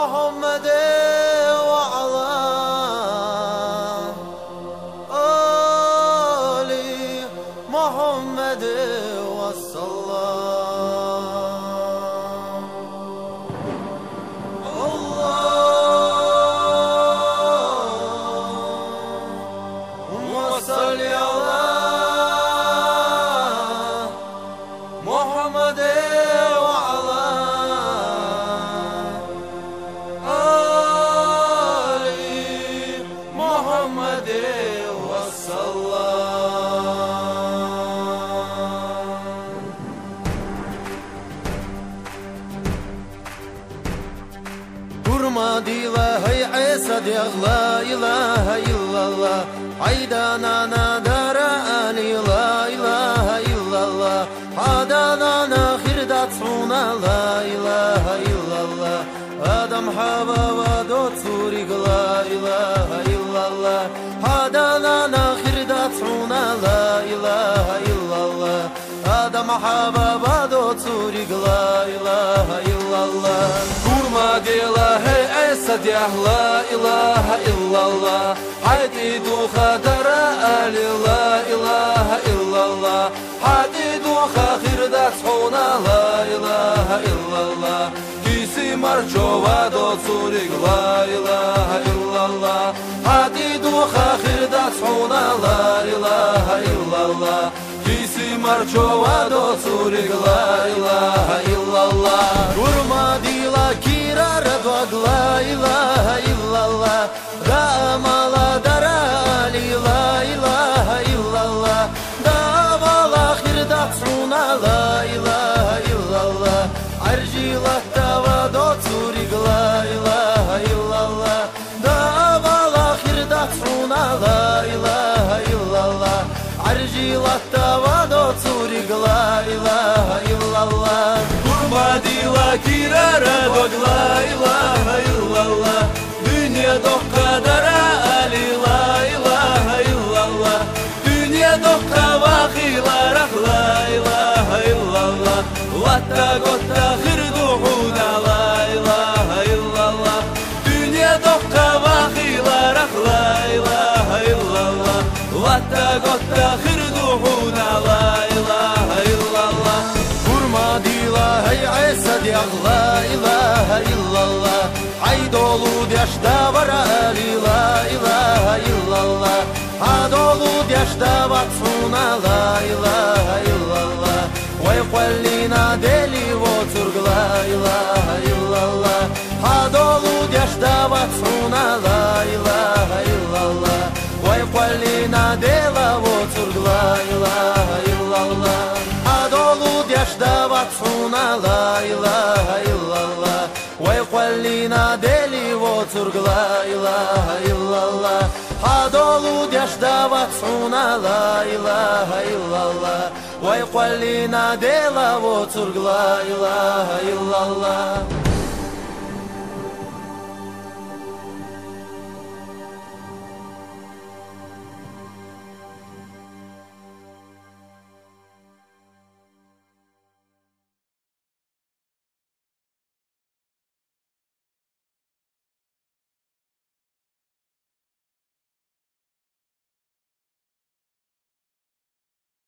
محمد وعلى آل محمد والسلام Dila hay Isa diye la ilahe illallah Haydanana dara ali la ilahe illallah Hadanana khirdat suna la ilahe illallah Adam hava va dot surig Adam hava va dot surig la ilahe illallah Kurma dila hey Esad ya la ilaha illallah Haydi du khadara ali la ilaha illallah Haydi du khirda tsuna la ilaha illallah Disi marchova do tsurig la ilaha парчова досу легла, илаха илла Гурмадила кира радвагла, илаха илла Да мала дара алила, илаха илла Да мала хирда цуна, ла илаха илла Аржила тава досу легла, илаха илла Да мала хирда цуна, ла илаха илла Аржила тава досу Muhammedila girara dog la ilahe illallah Dünya dog kadara ali la ilahe illallah Dünya dog kavahilar ah la ilahe illallah Vatta gotta khirdu huda la ilahe illallah Dünya dog kavahilar ah la ilahe illallah Vatta gotta khirdu la ilaha illallah Haydolu yaşta var Ali la ilaha illallah Hadolu yaşta batsuna la ilaha illallah Vay kwallina deli voturg la ilaha illallah Rasuluna la ilahe illallah. Ve kvallina deli voturg la ilahe illallah. Hadolu djaždavat suna la ilahe illallah. Ve kvallina dela voturg la ilahe illallah.